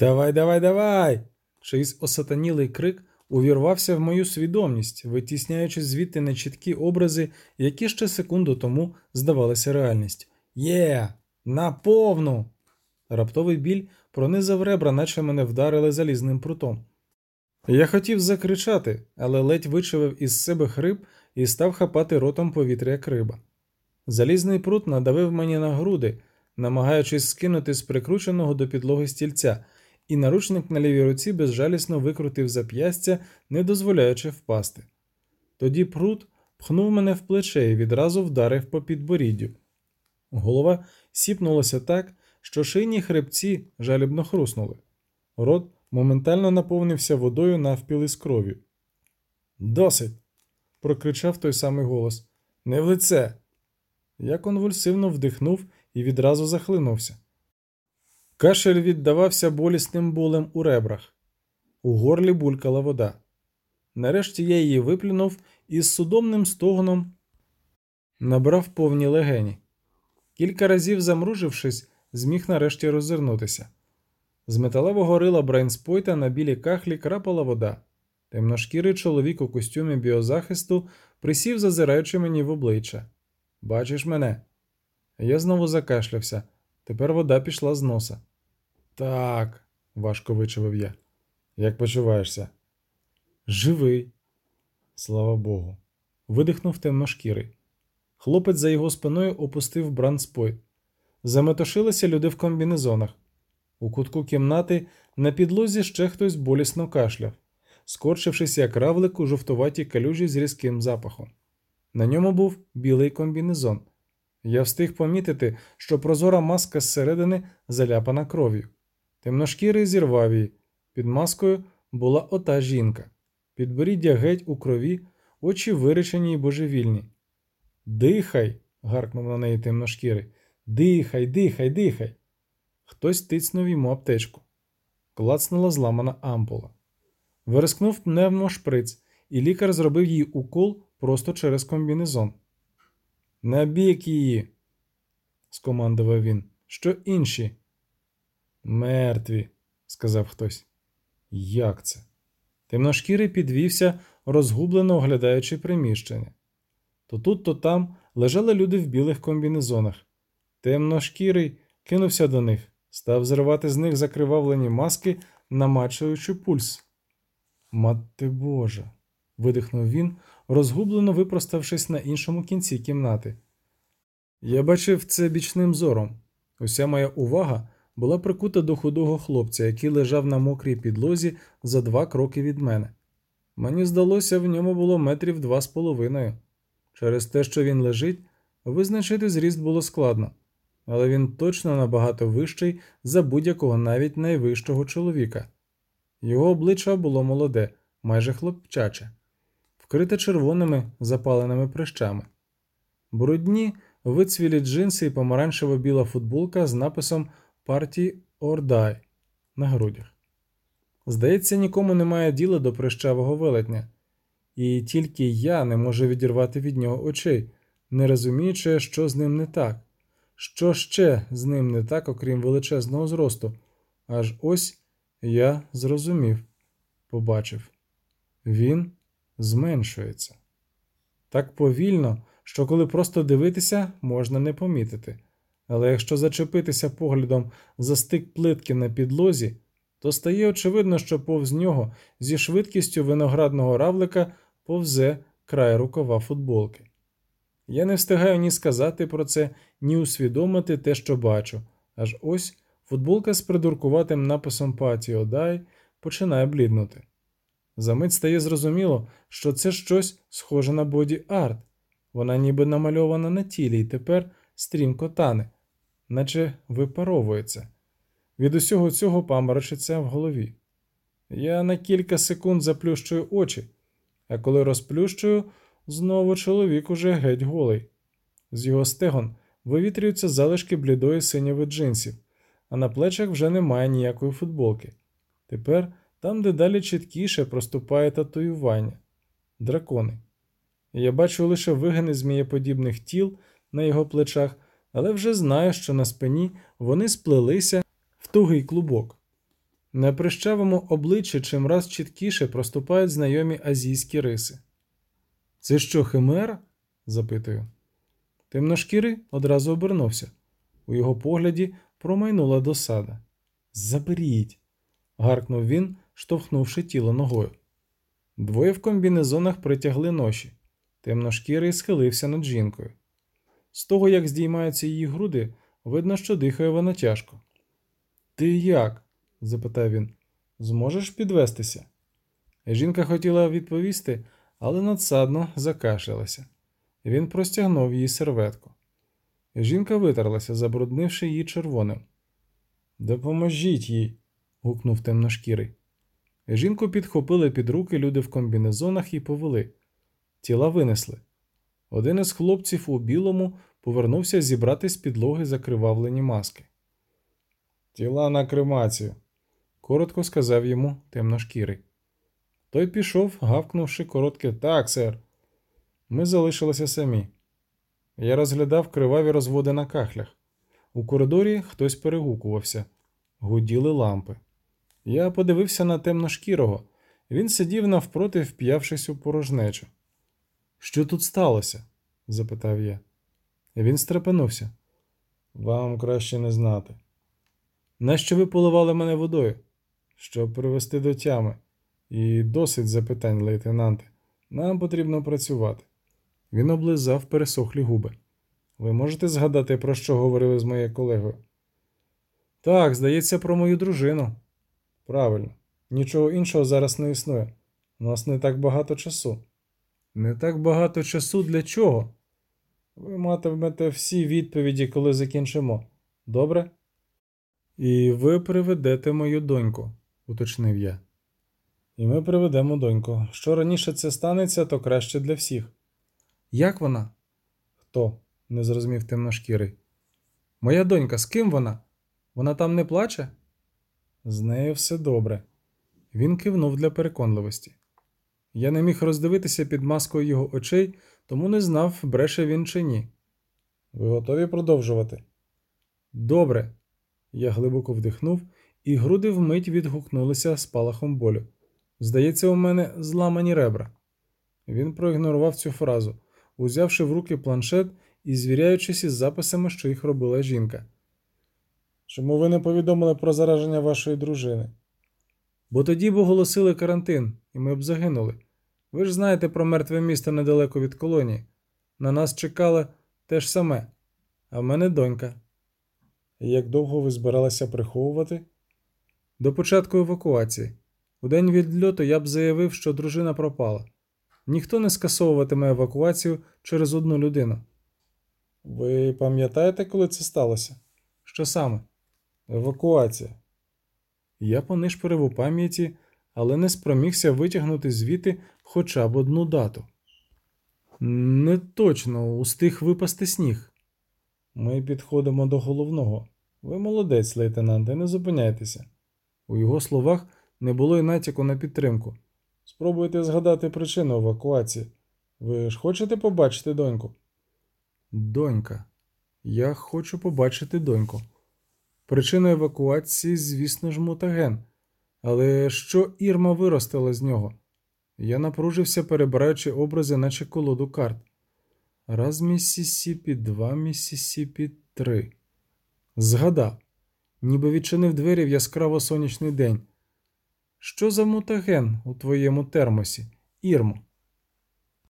Давай, давай, давай. Чийсь осатанілий крик увірвався в мою свідомість, витісняючи звідти нечіткі образи, які ще секунду тому здавалися реальністю. Є, наповну. Раптовий біль пронизав ребра, наче мене вдарили залізним прутом. Я хотів закричати, але ледь вичавив із себе хрип і став хапати ротом повітря як риба. Залізний прут надавив мені на груди, намагаючись скинути з прикрученого до підлоги стільця, і наручник на лівій руці безжалісно викрутив зап'ястя, не дозволяючи впасти. Тоді прут пхнув мене в плече і відразу вдарив по підборіддю. Голова сіпнулася так, що шийні хребці жалібно хруснули. Рот моментально наповнився водою навпіл із кров'ю. Досить. прокричав той самий голос. Не в лице. Я конвульсивно вдихнув і відразу захлинувся. Кашель віддавався болісним болем у ребрах. У горлі булькала вода. Нарешті я її виплюнув і з судомним стогоном набрав повні легені. Кілька разів замружившись, зміг нарешті роззирнутися. З металевого рила брейнспойта на білі кахлі крапала вода. Темношкірий чоловік у костюмі біозахисту присів, зазираючи мені в обличчя. Бачиш мене? Я знову закашлявся. Тепер вода пішла з носа. Так, важко вичавив я. Як почуваєшся? Живий. Слава Богу. Видихнув темношкірий. Хлопець за його спиною опустив бранспойт. Заметошилися люди в комбінезонах. У кутку кімнати на підлозі ще хтось болісно кашляв, скорчившись як равлик у жовтуватій калюжі з різким запахом. На ньому був білий комбінезон. Я встиг помітити, що прозора маска зсередини заляпана кров'ю. Темношкірий зірвав її. Під маскою була ота жінка. Підборіддя геть у крові, очі виречені й божевільні. Дихай. гаркнув на неї темношкірий. Дихай, дихай, дихай. Хтось тицнув йому аптечку. Клацнула зламана ампула. Верескнув пневмошприц, і лікар зробив їй укол просто через комбінезон. Набік її, скомандував він. Що інші? Мертві, сказав хтось. Як це? Темношкірий підвівся, розгублено оглядаючи приміщення. То тут, то там лежали люди в білих комбінезонах. Темношкірий кинувся до них, став зривати з них закривавлені маски, намачуючи пульс. Мати Божа. видихнув він, розгублено випроставшись на іншому кінці кімнати. Я бачив це бічним зором. Уся моя увага була прикута до худого хлопця, який лежав на мокрій підлозі за два кроки від мене. Мені здалося, в ньому було метрів два з половиною. Через те, що він лежить, визначити зріст було складно, але він точно набагато вищий за будь-якого навіть найвищого чоловіка. Його обличчя було молоде, майже хлопчаче, вкрите червоними запаленими прищами. Брудні вицвілі джинси і помаранчево біла футболка з написом Or Die на грудях. Здається, нікому немає діла до прищавого велетня, і тільки я не можу відірвати від нього очей, не розуміючи, що з ним не так, що ще з ним не так, окрім величезного зросту. Аж ось я зрозумів, побачив він зменшується так повільно, що коли просто дивитися, можна не помітити. Але якщо зачепитися поглядом за стик плитки на підлозі, то стає очевидно, що повз нього зі швидкістю виноградного равлика повзе край рукава футболки. Я не встигаю ні сказати про це, ні усвідомити те, що бачу, аж ось футболка з придуркуватим написом Патіо Дай починає бліднути. Замить стає зрозуміло, що це щось схоже на боді арт, вона ніби намальована на тілі і тепер стрімко тане, наче випаровується. Від усього цього паморочиться в голові. Я на кілька секунд заплющую очі, а коли розплющую, знову чоловік уже геть голий. З його стегон вивітрюються залишки блідої синьої джинсів, а на плечах вже немає ніякої футболки. Тепер там дедалі чіткіше проступає татуювання дракони. Я бачу лише вигини змієподібних тіл на його плечах, але вже знаю, що на спині вони сплелися в тугий клубок. На прищавому обличчі чимраз чіткіше проступають знайомі азійські риси. Це що, химера? запитую. Темношкірий одразу обернувся. У його погляді промайнула досада. Заберіть. гаркнув він, штовхнувши тіло ногою. Двоє в комбінезонах притягли ноші. Темношкірий схилився над жінкою. З того, як здіймаються її груди, видно, що дихає вона тяжко. Ти як? запитав він. Зможеш підвестися? Жінка хотіла відповісти, але надсадно закашлялася. Він простягнув їй серветку. Жінка витерлася, забруднивши її червоним. Допоможіть їй. гукнув темношкірий. Жінку підхопили під руки люди в комбінезонах і повели. Тіла винесли. Один із хлопців у білому повернувся зібрати з підлоги закривавлені маски. Тіла на кремацію, коротко сказав йому темношкірий. Той пішов, гавкнувши коротке так, сер. Ми залишилися самі. Я розглядав криваві розводи на кахлях. У коридорі хтось перегукувався, гуділи лампи. Я подивився на темношкірого. Він сидів навпроти, вп'явшись у порожнечу. Що тут сталося? запитав я. Він стрепенувся. Вам краще не знати. Нащо ви поливали мене водою? Щоб привести до тями. І досить запитань, лейтенанте. Нам потрібно працювати. Він облизав пересохлі губи. Ви можете згадати, про що говорили з моєю колегою? Так, здається, про мою дружину. Правильно, нічого іншого зараз не існує. У нас не так багато часу. Не так багато часу для чого? Ви матимете всі відповіді, коли закінчимо. Добре? І ви приведете мою доньку, уточнив я. І ми приведемо доньку. Що раніше це станеться, то краще для всіх. Як вона? Хто? не зрозумів темношкірий. Моя донька, з ким вона? Вона там не плаче? З нею все добре. Він кивнув для переконливості. Я не міг роздивитися під маскою його очей, тому не знав, бреше він чи ні. Ви готові продовжувати? Добре. Я глибоко вдихнув, і груди вмить відгукнулися спалахом болю. Здається, у мене зламані ребра. Він проігнорував цю фразу, узявши в руки планшет і звіряючись із записами, що їх робила жінка. Чому ви не повідомили про зараження вашої дружини? Бо тоді б оголосили карантин, і ми б загинули. Ви ж знаєте про мертве місто недалеко від колонії. На нас чекали те ж саме, а в мене донька. Як довго ви збиралися приховувати? До початку евакуації. У день відльоту я б заявив, що дружина пропала. Ніхто не скасовуватиме евакуацію через одну людину. Ви пам'ятаєте, коли це сталося? Що саме? Евакуація. Я понишпорив у пам'яті, але не спромігся витягнути звідти хоча б одну дату. Не точно устиг випасти сніг. Ми підходимо до головного. Ви молодець, лейтенанте, не зупиняйтеся. У його словах не було й натяку на підтримку. Спробуйте згадати причину евакуації. Ви ж хочете побачити доньку? Донька. Я хочу побачити доньку. Причина евакуації, звісно ж, мутаген. Але що Ірма виростила з нього? Я напружився, перебираючи образи, наче колоду карт. Раз Міссісіпі, два Міссісіпі, три. Згадав, ніби відчинив двері в яскраво сонячний день. Що за мутаген у твоєму термосі, Ірмо?